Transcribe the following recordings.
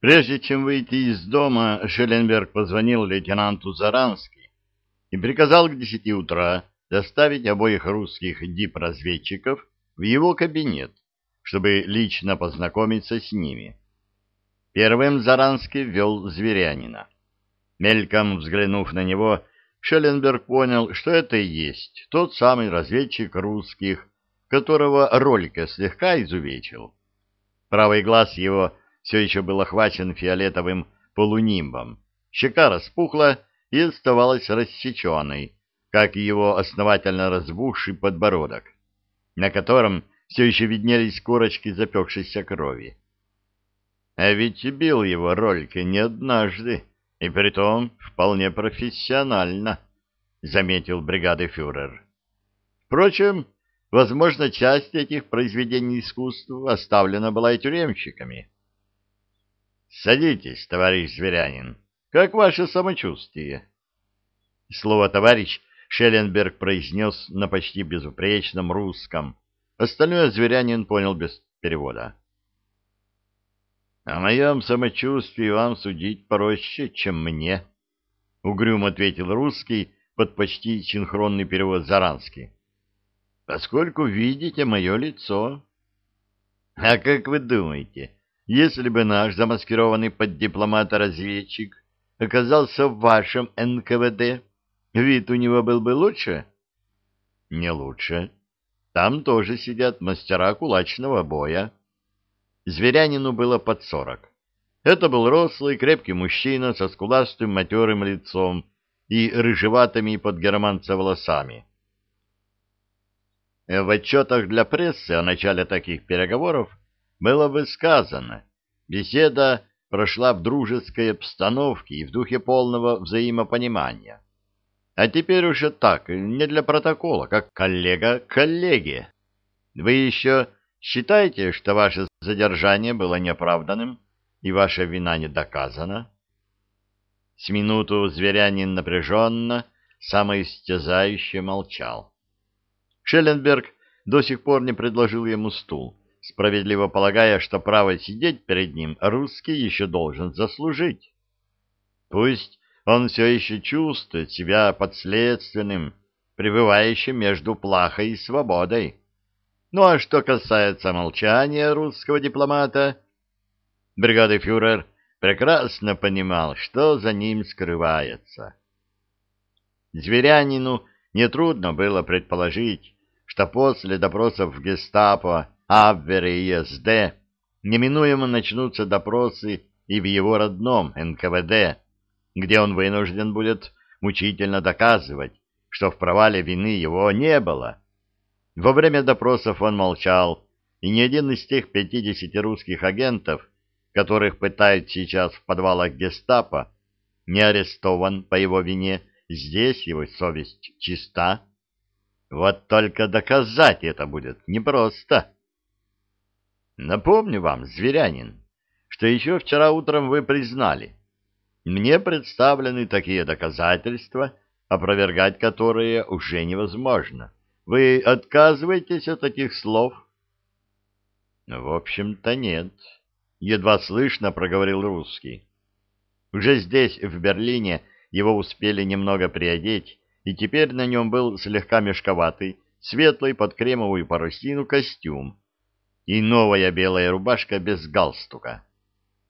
Прежде чем выйти из дома, Шелленберг позвонил лейтенанту Зарански и приказал к десяти утра доставить обоих русских дип-разведчиков в его кабинет, чтобы лично познакомиться с ними. Первым Заранский ввел зверянина. Мельком взглянув на него, Шелленберг понял, что это и есть тот самый разведчик русских, которого Ролька слегка изувечил. Правый глаз его все еще был охвачен фиолетовым полунимбом, щека распухла и оставалась рассеченной, как и его основательно разбухший подбородок, на котором все еще виднелись корочки запекшейся крови. А ведь бил его Ролька не однажды, и притом вполне профессионально, — заметил бригады фюрер. Впрочем, возможно, часть этих произведений искусства оставлена была и тюремщиками. — Садитесь, товарищ Зверянин. Как ваше самочувствие? Слово «товарищ» Шелленберг произнес на почти безупречном русском. Остальное Зверянин понял без перевода. О моем самочувствии вам судить проще, чем мне, — угрюм ответил русский под почти синхронный перевод Заранский. — Поскольку видите мое лицо. — А как вы думаете, если бы наш замаскированный под дипломата разведчик оказался в вашем НКВД, вид у него был бы лучше? — Не лучше. Там тоже сидят мастера кулачного боя. Зверянину было под сорок. Это был рослый, крепкий мужчина со скуластым матерым лицом и рыжеватыми под германца волосами. В отчетах для прессы о начале таких переговоров было бы сказано, беседа прошла в дружеской обстановке и в духе полного взаимопонимания. А теперь уже так, не для протокола, как коллега коллеге. Вы еще Считаете, что ваше задержание было неоправданным и ваша вина не доказана? С минуту зверянин напряженно, самоистязающе молчал. Шелленберг до сих пор не предложил ему стул, справедливо полагая, что право сидеть перед ним русский еще должен заслужить. Пусть он все еще чувствует себя подследственным, пребывающим между плахой и свободой. Ну а что касается молчания русского дипломата, бригадный прекрасно понимал, что за ним скрывается. Зверянину нетрудно было предположить, что после допросов в гестапо, Абвере и СД неминуемо начнутся допросы и в его родном НКВД, где он вынужден будет мучительно доказывать, что в провале вины его не было. Во время допросов он молчал, и ни один из тех пятидесяти русских агентов, которых пытают сейчас в подвалах гестапо, не арестован по его вине, здесь его совесть чиста. Вот только доказать это будет непросто. Напомню вам, зверянин, что еще вчера утром вы признали, мне представлены такие доказательства, опровергать которые уже невозможно. Вы отказываетесь от таких слов? В общем-то, нет. Едва слышно проговорил русский. Уже здесь, в Берлине, его успели немного приодеть, и теперь на нем был слегка мешковатый, светлый под кремовую парусину костюм и новая белая рубашка без галстука.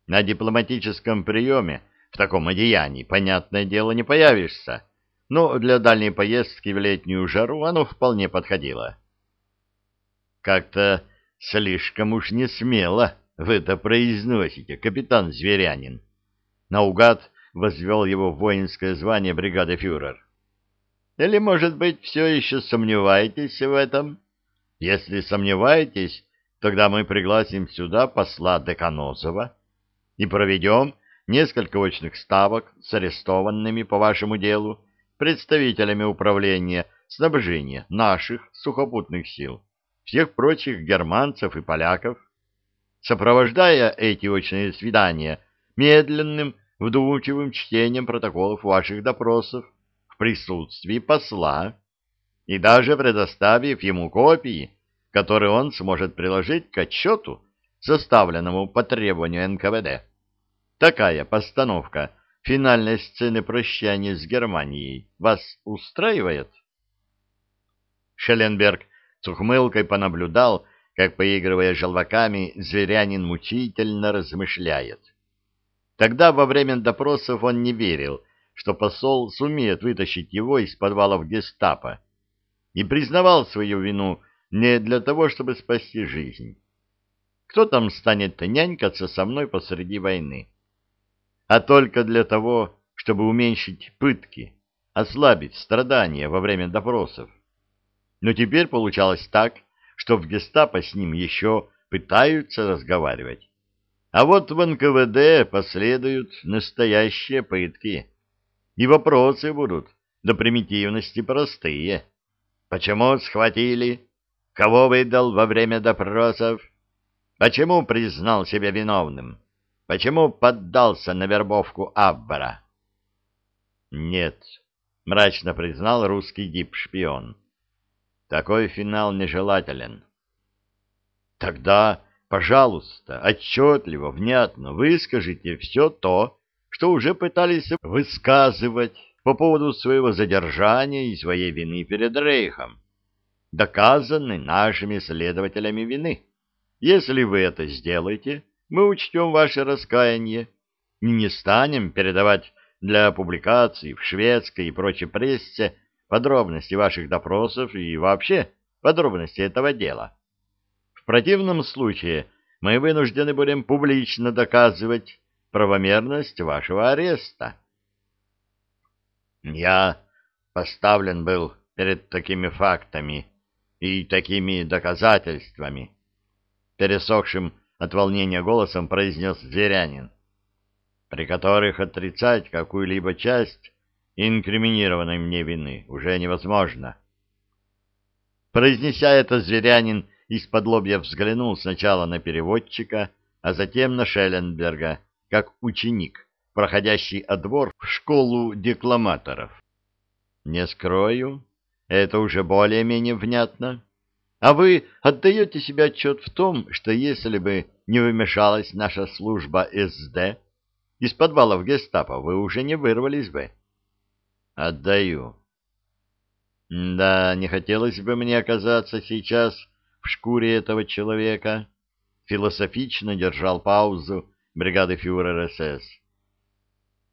На дипломатическом приеме в таком одеянии, понятное дело, не появишься, но для дальней поездки в летнюю жару оно вполне подходило. «Как-то слишком уж не смело вы это произносите, капитан Зверянин», наугад возвел его в воинское звание бригады фюрер. «Или, может быть, все еще сомневаетесь в этом? Если сомневаетесь, тогда мы пригласим сюда посла Деканозова и проведем несколько очных ставок с арестованными по вашему делу, представителями управления снабжения наших сухопутных сил, всех прочих германцев и поляков, сопровождая эти очные свидания медленным, вдумчивым чтением протоколов ваших допросов в присутствии посла и даже предоставив ему копии, которые он сможет приложить к отчету, составленному по требованию НКВД. Такая постановка финальной сцены прощания с Германией вас устраивает? Шелленберг с ухмылкой понаблюдал, как, поигрывая желваками, зверянин мучительно размышляет. Тогда во время допросов он не верил, что посол сумеет вытащить его из подвалов гестапо, и признавал свою вину не для того, чтобы спасти жизнь. Кто там станет нянькаться со мной посреди войны? А только для того, чтобы уменьшить пытки, ослабить страдания во время допросов. Но теперь получалось так, что в гестапо с ним еще пытаются разговаривать. А вот в НКВД последуют настоящие пытки. И вопросы будут до примитивности простые. Почему схватили? Кого выдал во время допросов? Почему признал себя виновным? Почему поддался на вербовку Аббара? Нет, мрачно признал русский дип-шпион. Такой финал нежелателен. Тогда, пожалуйста, отчетливо, внятно выскажите все то, что уже пытались высказывать по поводу своего задержания и своей вины перед Рейхом, доказанной нашими следователями вины. Если вы это сделаете, мы учтем ваше раскаяние и не станем передавать для публикаций в шведской и прочей прессе подробности ваших допросов и вообще подробности этого дела. В противном случае мы вынуждены будем публично доказывать правомерность вашего ареста. Я поставлен был перед такими фактами и такими доказательствами, пересохшим от волнения голосом произнес зверянин, при которых отрицать какую-либо часть инкриминированной мне вины уже невозможно. Произнеся это, зверянин из-под лобья взглянул сначала на переводчика, а затем на Шелленберга, как ученик, проходящий отбор в школу декламаторов. Не скрою, это уже более-менее внятно. А вы отдаете себе отчет в том, что если бы не вмешалась наша служба СД, из подвалов гестапо вы уже не вырвались бы. Отдаю. Да, не хотелось бы мне оказаться сейчас в шкуре этого человека. Философично держал паузу бригады фюрер СС.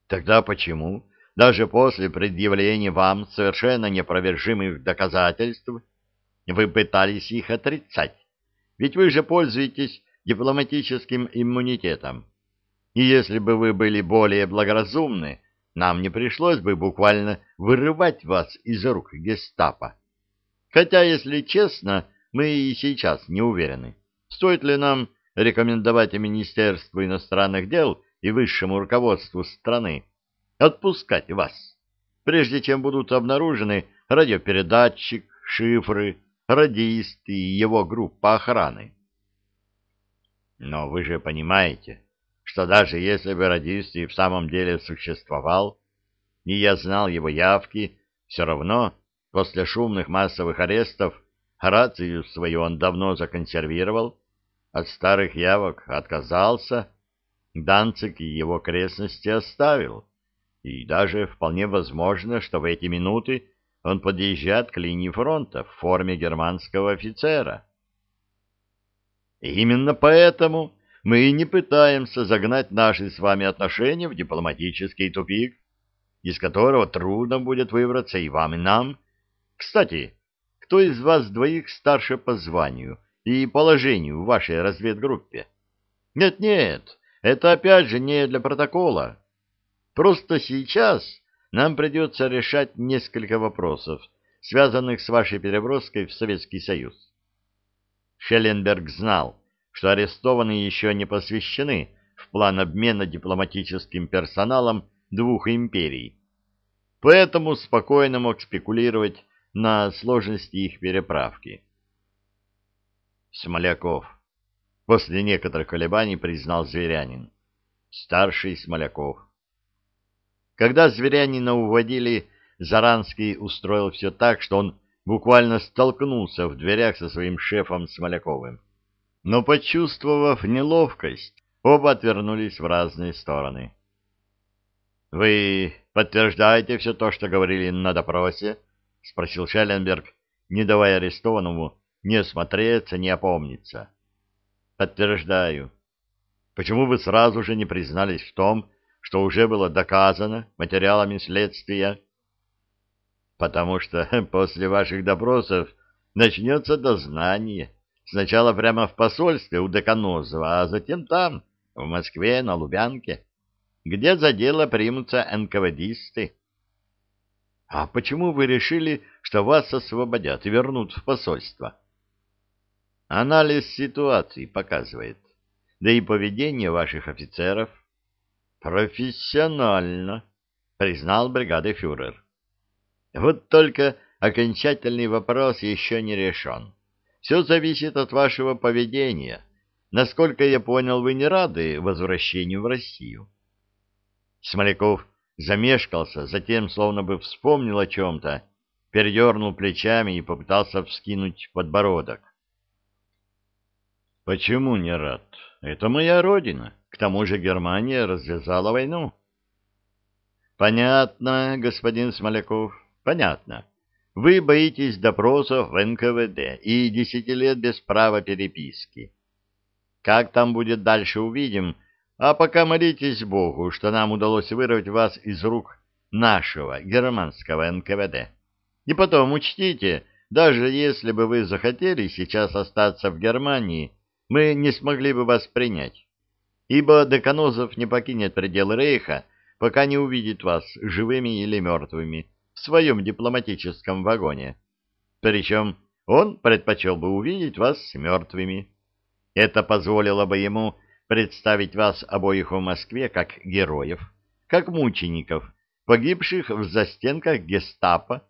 Тогда почему, даже после предъявления вам совершенно непровержимых доказательств, вы пытались их отрицать? Ведь вы же пользуетесь дипломатическим иммунитетом. И если бы вы были более благоразумны, нам не пришлось бы буквально вырывать вас из рук гестапо. Хотя, если честно, мы и сейчас не уверены, стоит ли нам рекомендовать Министерству иностранных дел и высшему руководству страны отпускать вас, прежде чем будут обнаружены радиопередатчик, шифры, радист и его группа охраны. Но вы же понимаете, что даже если бы радист и в самом деле существовал, и я знал его явки, все равно после шумных массовых арестов рацию свою он давно законсервировал, от старых явок отказался, Данцик его крестности оставил, и даже вполне возможно, что в эти минуты он подъезжает к линии фронта в форме германского офицера. И именно поэтому мы и не пытаемся загнать наши с вами отношения в дипломатический тупик, из которого трудно будет выбраться и вам, и нам. Кстати, кто из вас двоих старше по званию и положению в вашей разведгруппе? Нет-нет, это опять же не для протокола. Просто сейчас нам придется решать несколько вопросов, связанных с вашей переброской в Советский Союз. Шелленберг знал, что арестованные еще не посвящены в план обмена дипломатическим персоналом двух империй, поэтому спокойно мог спекулировать на сложности их переправки. Смоляков. После некоторых колебаний признал Зверянин. Старший Смоляков. Когда Зверянина уводили, Заранский устроил все так, что он буквально столкнулся в дверях со своим шефом Смоляковым но, почувствовав неловкость, Оба отвернулись в разные стороны. — Вы подтверждаете все то, что говорили на допросе? — спросил Шелленберг, не давая арестованному ни осмотреться, ни опомниться. — Подтверждаю. Почему вы сразу же не признались в том, что уже было доказано материалами следствия? — Потому что после ваших допросов начнется дознание. Сначала прямо в посольстве у Деканозова, а затем там, в Москве, на Лубянке, где за дело примутся НКВДисты. — А почему вы решили, что вас освободят и вернут в посольство? — Анализ ситуации показывает, да и поведение ваших офицеров. — Профессионально, — признал бригады фюрер. — Вот только окончательный вопрос еще не решен. Все зависит от вашего поведения. Насколько я понял, вы не рады возвращению в Россию. Смоляков замешкался, затем, словно бы вспомнил о чем-то, передернул плечами и попытался вскинуть подбородок. «Почему не рад? Это моя родина. К тому же Германия развязала войну». «Понятно, господин Смоляков, понятно. Вы боитесь допросов в НКВД и десяти лет без права переписки. Как там будет дальше, увидим, а пока молитесь Богу, что нам удалось вырвать вас из рук нашего германского НКВД. И потом учтите, даже если бы вы захотели сейчас остаться в Германии, мы не смогли бы вас принять, ибо Деканозов не покинет пределы Рейха, пока не увидит вас живыми или мертвыми в своем дипломатическом вагоне. Причем он предпочел бы увидеть вас мертвыми. Это позволило бы ему представить вас обоих в Москве как героев, как мучеников, погибших в застенках гестапо,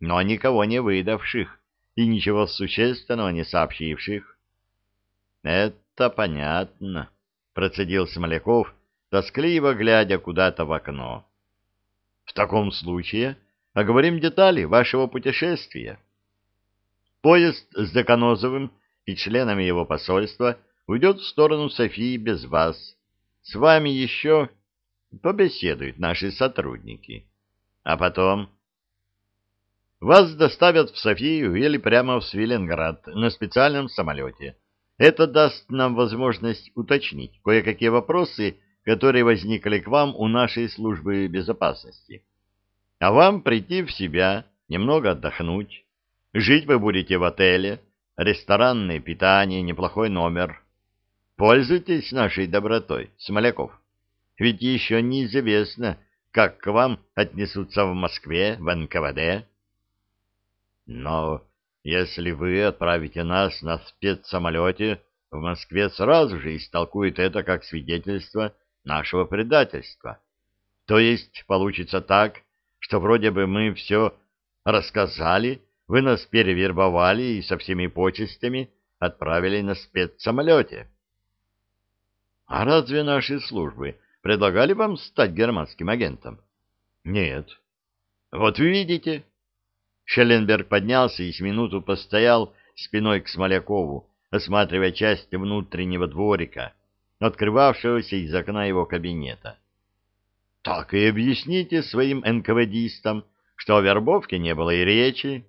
но никого не выдавших и ничего существенного не сообщивших. — Это понятно, — процедил Смоляков, тоскливо глядя куда-то в окно. — В таком случае оговорим детали вашего путешествия. Поезд с Деканозовым и членами его посольства уйдет в сторону Софии без вас. С вами еще побеседуют наши сотрудники. А потом... Вас доставят в Софию или прямо в Свиленград на специальном самолете. Это даст нам возможность уточнить кое-какие вопросы, которые возникли к вам у нашей службы безопасности. А вам прийти в себя, немного отдохнуть. Жить вы будете в отеле, ресторанное питание, неплохой номер. Пользуйтесь нашей добротой, Смоляков. Ведь еще неизвестно, как к вам отнесутся в Москве, в НКВД. Но если вы отправите нас на спецсамолете, в Москве сразу же истолкуют это как свидетельство нашего предательства. То есть получится так, что вроде бы мы все рассказали, вы нас перевербовали и со всеми почестями отправили на спецсамолете. А разве наши службы предлагали вам стать германским агентом? Нет. Вот вы видите. Шелленберг поднялся и с минуту постоял спиной к Смолякову, осматривая часть внутреннего дворика, открывавшегося из окна его кабинета. Так и объясните своим НКВДистам, что о вербовке не было и речи.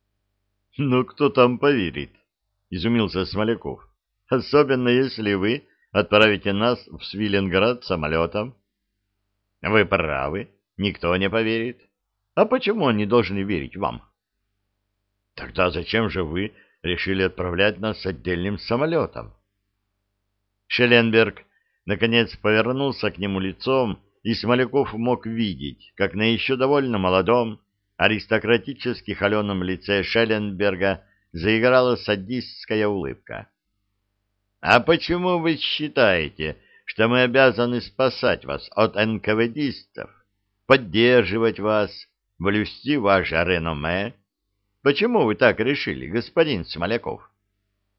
— Ну, кто там поверит? — изумился Смоляков. — Особенно, если вы отправите нас в Свиленград самолетом. — Вы правы, никто не поверит. А почему они должны верить вам? — Тогда зачем же вы решили отправлять нас отдельным самолетом? Шелленберг наконец повернулся к нему лицом, и Смоляков мог видеть, как на еще довольно молодом, аристократически холеном лице Шелленберга заиграла садистская улыбка. А почему вы считаете, что мы обязаны спасать вас от НКВДистов, поддерживать вас, блюсти ваше реноме? Почему вы так решили, господин Смоляков?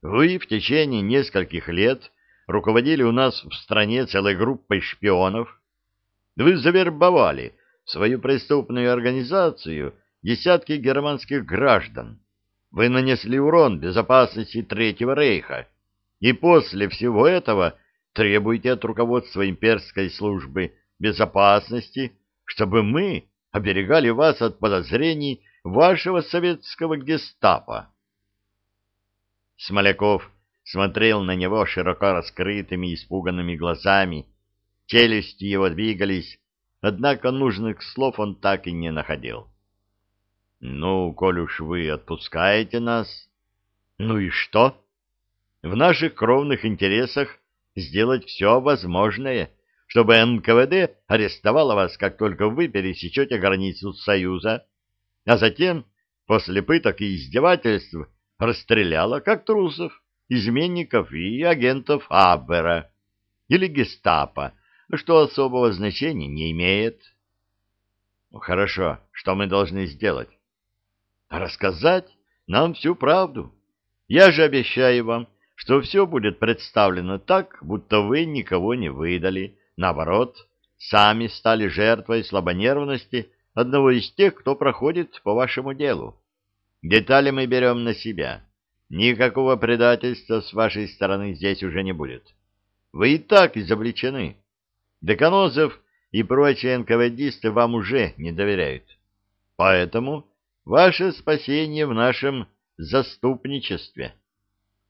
Вы в течение нескольких лет руководили у нас в стране целой группой шпионов. Вы завербовали свою преступную организацию десятки германских граждан. Вы нанесли урон безопасности Третьего Рейха и после всего этого требуйте от руководства имперской службы безопасности, чтобы мы оберегали вас от подозрений вашего советского гестапо. Смоляков смотрел на него широко раскрытыми испуганными глазами. Челюсти его двигались, однако нужных слов он так и не находил. — Ну, коль уж вы отпускаете нас... — Ну и что? В наших кровных интересах сделать все возможное, чтобы НКВД арестовало вас, как только вы пересечете границу Союза, а затем, после пыток и издевательств, расстреляла, как трусов, изменников и агентов Аббера или гестапо, что особого значения не имеет. Ну, хорошо, что мы должны сделать? Рассказать нам всю правду. Я же обещаю вам, что все будет представлено так, будто вы никого не выдали. Наоборот, сами стали жертвой слабонервности одного из тех, кто проходит по вашему делу. Детали мы берем на себя. Никакого предательства с вашей стороны здесь уже не будет. Вы и так изобличены. Деканозов и прочие НКВДисты вам уже не доверяют. Поэтому ваше спасение в нашем заступничестве.